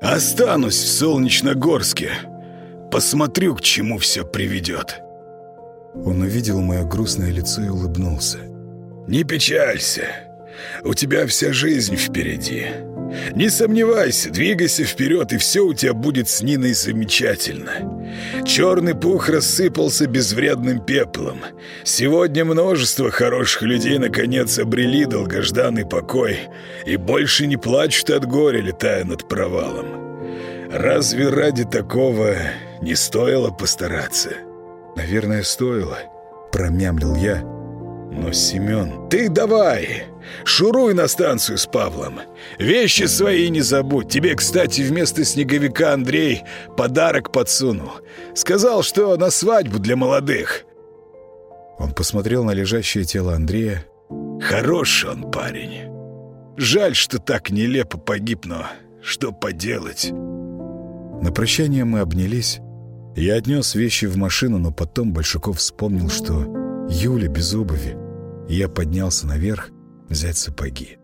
Останусь в Солнечногорске. Посмотрю, к чему все приведет». Он увидел мое грустное лицо и улыбнулся. «Не печалься. У тебя вся жизнь впереди. Не сомневайся, двигайся вперед, и все у тебя будет с Ниной замечательно. Черный пух рассыпался безвредным пеплом. Сегодня множество хороших людей наконец обрели долгожданный покой и больше не плачут от горя, летая над провалом. Разве ради такого не стоило постараться?» «Наверное, стоило», — промямлил я. «Но, Семен, ты давай, шуруй на станцию с Павлом. Вещи свои не забудь. Тебе, кстати, вместо снеговика Андрей подарок подсунул. Сказал, что на свадьбу для молодых». Он посмотрел на лежащее тело Андрея. «Хороший он парень. Жаль, что так нелепо погиб, но что поделать?» На прощание мы обнялись, я отнес вещи в машину, но потом Большаков вспомнил, что Юля без обуви. Я поднялся наверх взять сапоги.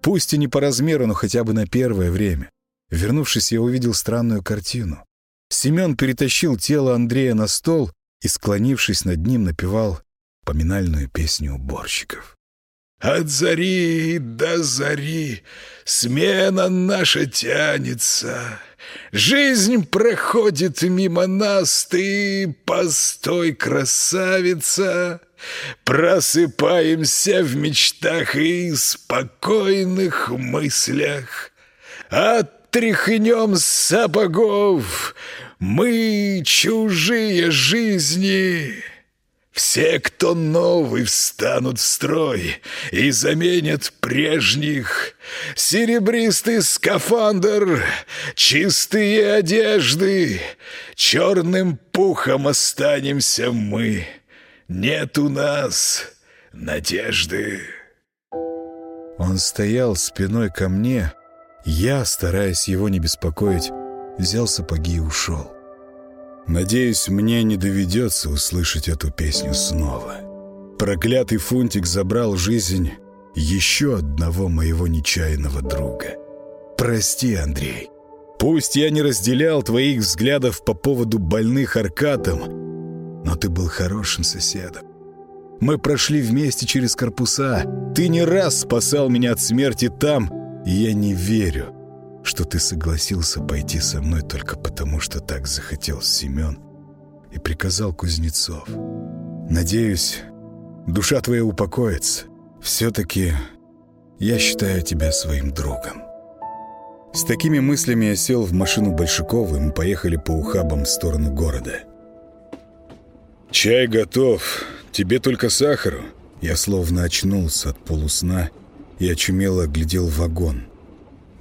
Пусть и не по размеру, но хотя бы на первое время. Вернувшись, я увидел странную картину. Семен перетащил тело Андрея на стол и, склонившись над ним, напевал поминальную песню уборщиков. От зари до зари смена наша тянется. Жизнь проходит мимо нас, ты постой, красавица. Просыпаемся в мечтах и спокойных мыслях. Оттряхнем сапогов, мы чужие жизни. Все, кто новый, встанут в строй и заменят прежних. Серебристый скафандр, чистые одежды, черным пухом останемся мы. Нет у нас надежды. Он стоял спиной ко мне. Я, стараясь его не беспокоить, взял сапоги и ушел. Надеюсь, мне не доведется услышать эту песню снова. Проклятый фунтик забрал жизнь еще одного моего нечаянного друга. Прости, Андрей. Пусть я не разделял твоих взглядов по поводу больных Аркатом, но ты был хорошим соседом. Мы прошли вместе через корпуса. Ты не раз спасал меня от смерти там, и я не верю, что ты согласился пойти со мной только потому, что так захотел Семен и приказал Кузнецов. Надеюсь, душа твоя упокоится. Все-таки я считаю тебя своим другом. С такими мыслями я сел в машину Большакова, и мы поехали по ухабам в сторону города. «Чай готов. Тебе только сахару». Я словно очнулся от полусна и очумело глядел в вагон –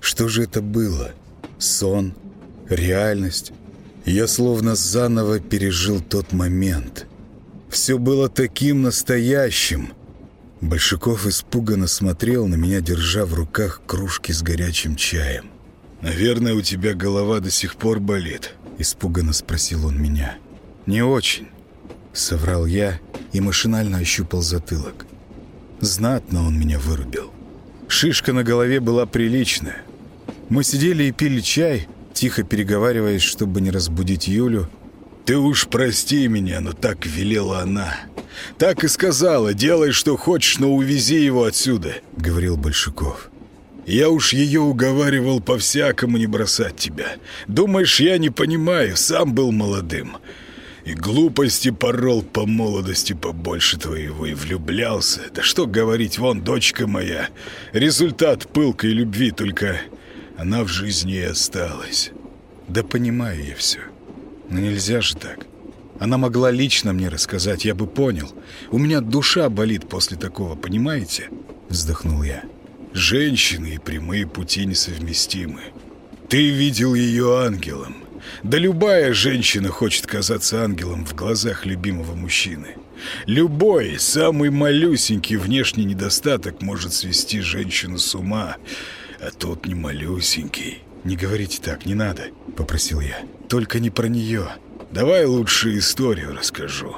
что же это было? Сон? Реальность? Я словно заново пережил тот момент. Все было таким настоящим. Большаков испуганно смотрел на меня, держа в руках кружки с горячим чаем. «Наверное, у тебя голова до сих пор болит», — испуганно спросил он меня. «Не очень», — соврал я и машинально ощупал затылок. Знатно он меня вырубил. Шишка на голове была приличная. Мы сидели и пили чай, тихо переговариваясь, чтобы не разбудить Юлю. «Ты уж прости меня, но так велела она. Так и сказала, делай, что хочешь, но увези его отсюда», — говорил Большаков. «Я уж ее уговаривал по-всякому не бросать тебя. Думаешь, я не понимаю, сам был молодым. И глупости порол по молодости побольше твоего и влюблялся. Да что говорить, вон дочка моя. Результат пылкой любви только она в жизни и осталась. Да понимаю я все. Но нельзя же так. Она могла лично мне рассказать, я бы понял. У меня душа болит после такого, понимаете? Вздохнул я. Женщины и прямые пути несовместимы. Ты видел ее ангелом. Да любая женщина хочет казаться ангелом в глазах любимого мужчины. Любой, самый малюсенький внешний недостаток может свести женщину с ума. А тот не малюсенький. Не говорите так, не надо, попросил я. Только не про нее. Давай лучше историю расскажу,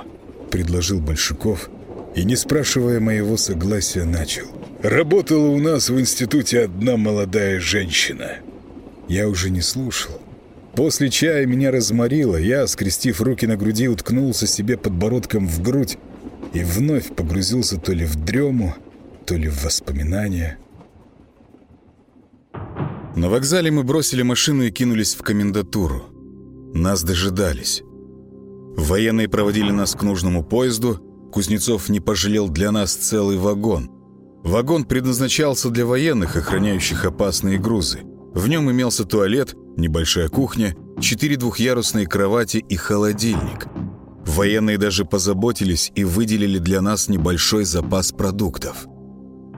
предложил Большаков и, не спрашивая моего согласия, начал. Работала у нас в институте одна молодая женщина. Я уже не слушал. После чая меня разморило, я, скрестив руки на груди, уткнулся себе подбородком в грудь и вновь погрузился то ли в дрему, то ли в воспоминания. На вокзале мы бросили машину и кинулись в комендатуру. Нас дожидались. Военные проводили нас к нужному поезду. Кузнецов не пожалел для нас целый вагон. Вагон предназначался для военных, охраняющих опасные грузы. В нем имелся туалет, небольшая кухня, четыре двухъярусные кровати и холодильник. Военные даже позаботились и выделили для нас небольшой запас продуктов.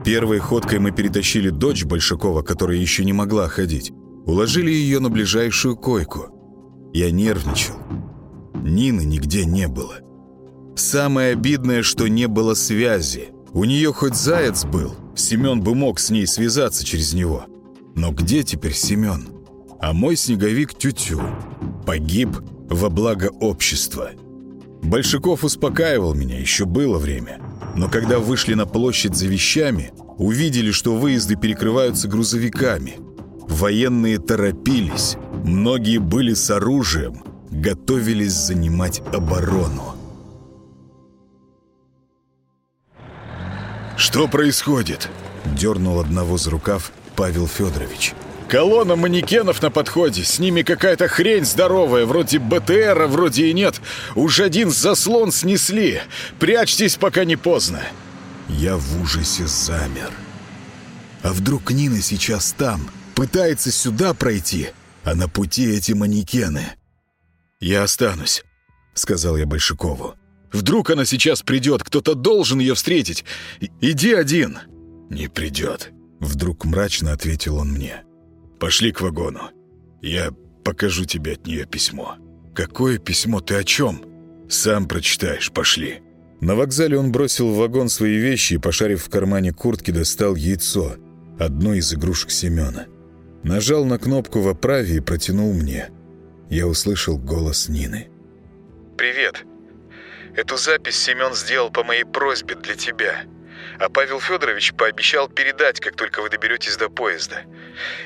Первой ходкой мы перетащили дочь Большакова, которая еще не могла ходить. Уложили ее на ближайшую койку. Я нервничал. Нины нигде не было. Самое обидное, что не было связи. У нее хоть заяц был, Семен бы мог с ней связаться через него. Но где теперь Семен? А мой снеговик Тютю погиб во благо общества. Большаков успокаивал меня, еще было время. Но когда вышли на площадь за вещами, увидели, что выезды перекрываются грузовиками. Военные торопились, многие были с оружием. готовились занимать оборону. «Что происходит?» — дернул одного за рукав Павел Федорович. «Колонна манекенов на подходе. С ними какая-то хрень здоровая, вроде БТР, а вроде и нет. Уж один заслон снесли. Прячьтесь, пока не поздно». Я в ужасе замер. А вдруг Нина сейчас там, пытается сюда пройти, а на пути эти манекены? «Я останусь», — сказал я Большакову. «Вдруг она сейчас придет, кто-то должен ее встретить. Иди один». «Не придет», — вдруг мрачно ответил он мне. «Пошли к вагону. Я покажу тебе от нее письмо». «Какое письмо? Ты о чем?» «Сам прочитаешь. Пошли». На вокзале он бросил в вагон свои вещи и, пошарив в кармане куртки, достал яйцо, одно из игрушек Семена. Нажал на кнопку в оправе и протянул мне. Я услышал голос Нины. «Привет. Эту запись Семен сделал по моей просьбе для тебя. А Павел Федорович пообещал передать, как только вы доберетесь до поезда.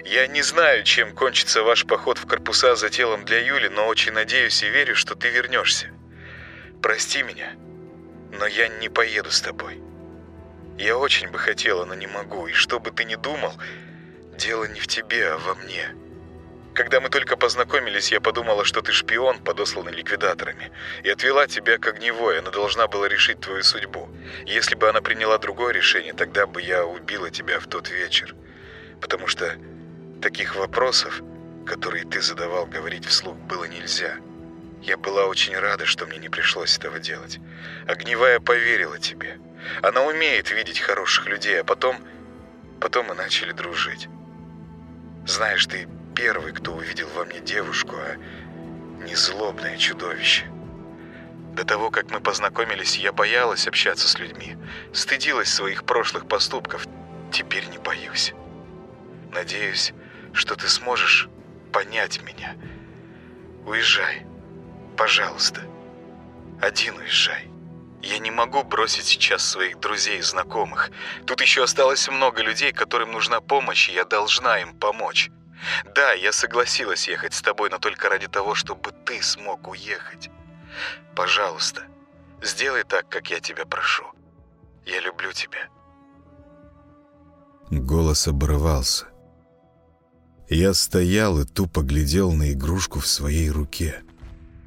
Я не знаю, чем кончится ваш поход в корпуса за телом для Юли, но очень надеюсь и верю, что ты вернешься. Прости меня, но я не поеду с тобой. Я очень бы хотела, но не могу, и что бы ты ни думал, дело не в тебе, а во мне». Когда мы только познакомились, я подумала, что ты шпион, подосланный ликвидаторами, и отвела тебя к огневой, она должна была решить твою судьбу. Если бы она приняла другое решение, тогда бы я убила тебя в тот вечер. Потому что таких вопросов, которые ты задавал, говорить вслух было нельзя. Я была очень рада, что мне не пришлось этого делать. Огневая поверила тебе. Она умеет видеть хороших людей, а потом... Потом мы начали дружить. Знаешь, ты первый, кто увидел во мне девушку, а не злобное чудовище. До того, как мы познакомились, я боялась общаться с людьми, стыдилась своих прошлых поступков. Теперь не боюсь. Надеюсь, что ты сможешь понять меня. Уезжай, пожалуйста. Один уезжай. Я не могу бросить сейчас своих друзей и знакомых. Тут еще осталось много людей, которым нужна помощь, и я должна им помочь. Да, я согласилась ехать с тобой, но только ради того, чтобы ты смог уехать. Пожалуйста, сделай так, как я тебя прошу. Я люблю тебя. Голос оборвался. Я стоял и тупо глядел на игрушку в своей руке.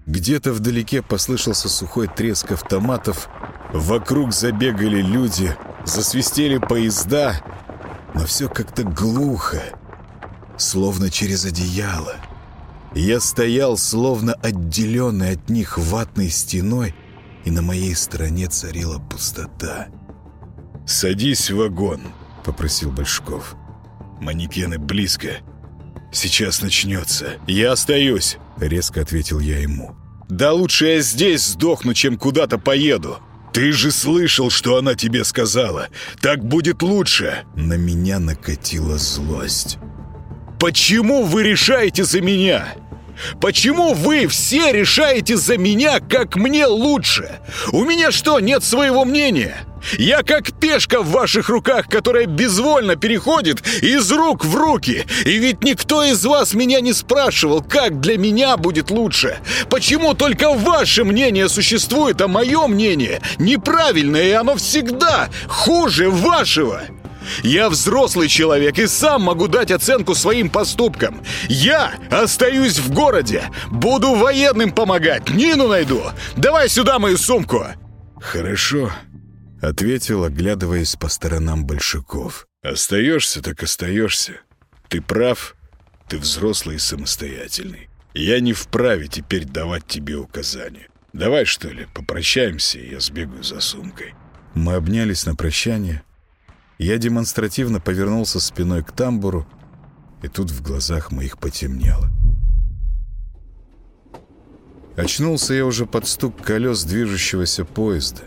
Где-то вдалеке послышался сухой треск автоматов, вокруг забегали люди, засвистели поезда, но все как-то глухо словно через одеяло. Я стоял, словно отделенный от них ватной стеной, и на моей стороне царила пустота. «Садись в вагон», — попросил Большков. «Манекены близко. Сейчас начнется. Я остаюсь», — резко ответил я ему. «Да лучше я здесь сдохну, чем куда-то поеду. Ты же слышал, что она тебе сказала. Так будет лучше». На меня накатила злость. Почему вы решаете за меня? Почему вы все решаете за меня, как мне лучше? У меня что, нет своего мнения? Я как пешка в ваших руках, которая безвольно переходит из рук в руки. И ведь никто из вас меня не спрашивал, как для меня будет лучше. Почему только ваше мнение существует, а мое мнение неправильное, и оно всегда хуже вашего? Я взрослый человек и сам могу дать оценку своим поступкам. Я остаюсь в городе, буду военным помогать, Нину найду. Давай сюда мою сумку. Хорошо, ответил, оглядываясь по сторонам большаков. Остаешься, так остаешься. Ты прав, ты взрослый и самостоятельный. Я не вправе теперь давать тебе указания. Давай, что ли, попрощаемся, и я сбегаю за сумкой. Мы обнялись на прощание, я демонстративно повернулся спиной к тамбуру, и тут в глазах моих потемнело. Очнулся я уже под стук колес движущегося поезда.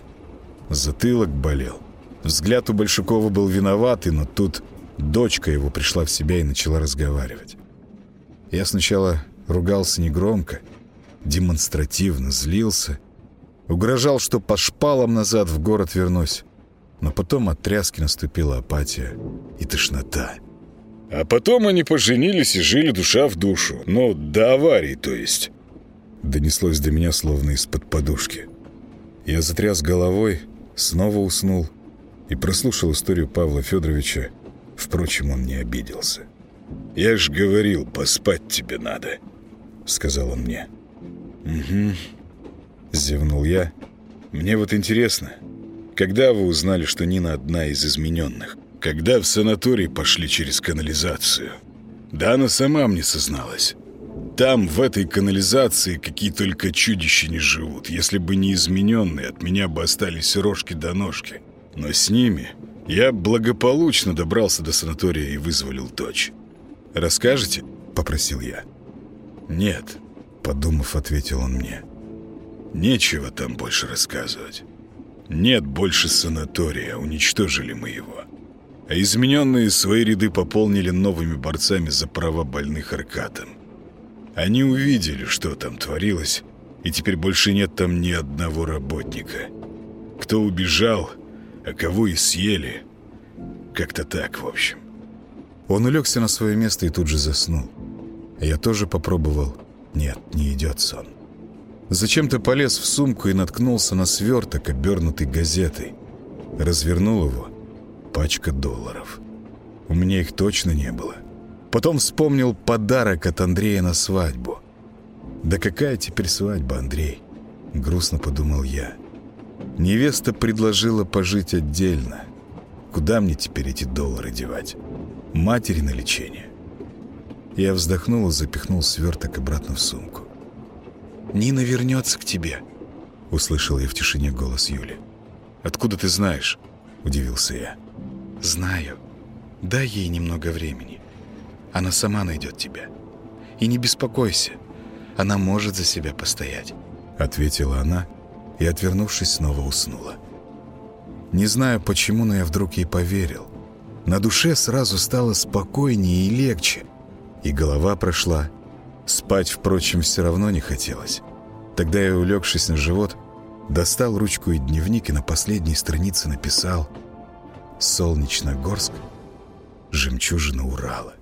Затылок болел. Взгляд у Большакова был виноватый, но тут дочка его пришла в себя и начала разговаривать. Я сначала ругался негромко, демонстративно злился, угрожал, что по шпалам назад в город вернусь. Но потом от тряски наступила апатия и тошнота. А потом они поженились и жили душа в душу. Ну, до аварии, то есть. Донеслось до меня словно из-под подушки. Я затряс головой, снова уснул и прослушал историю Павла Федоровича. Впрочем, он не обиделся. «Я ж говорил, поспать тебе надо», — сказал он мне. «Угу», — зевнул я. «Мне вот интересно, когда вы узнали, что Нина одна из измененных? Когда в санаторий пошли через канализацию. Да она сама мне созналась. Там, в этой канализации, какие только чудища не живут. Если бы не измененные, от меня бы остались рожки до ножки. Но с ними я благополучно добрался до санатория и вызволил дочь. «Расскажете?» — попросил я. «Нет», — подумав, ответил он мне. «Нечего там больше рассказывать. Нет больше санатория, уничтожили мы его. А измененные свои ряды пополнили новыми борцами за права больных Аркатом. Они увидели, что там творилось, и теперь больше нет там ни одного работника. Кто убежал, а кого и съели. Как-то так, в общем. Он улегся на свое место и тут же заснул. Я тоже попробовал. Нет, не идет сон. Зачем-то полез в сумку и наткнулся на сверток, обернутый газетой. Развернул его. Пачка долларов. У меня их точно не было. Потом вспомнил подарок от Андрея на свадьбу. «Да какая теперь свадьба, Андрей?» Грустно подумал я. Невеста предложила пожить отдельно. Куда мне теперь эти доллары девать? Матери на лечение. Я вздохнул и запихнул сверток обратно в сумку. «Нина вернется к тебе», — услышал я в тишине голос Юли. «Откуда ты знаешь?» — удивился я. «Знаю. Дай ей немного времени. Она сама найдет тебя. И не беспокойся, она может за себя постоять», — ответила она и, отвернувшись, снова уснула. Не знаю почему, но я вдруг ей поверил. На душе сразу стало спокойнее и легче, и голова прошла. Спать, впрочем, все равно не хотелось. Тогда я, улегшись на живот, достал ручку и дневник и на последней странице написал «Солнечногорск, жемчужина Урала».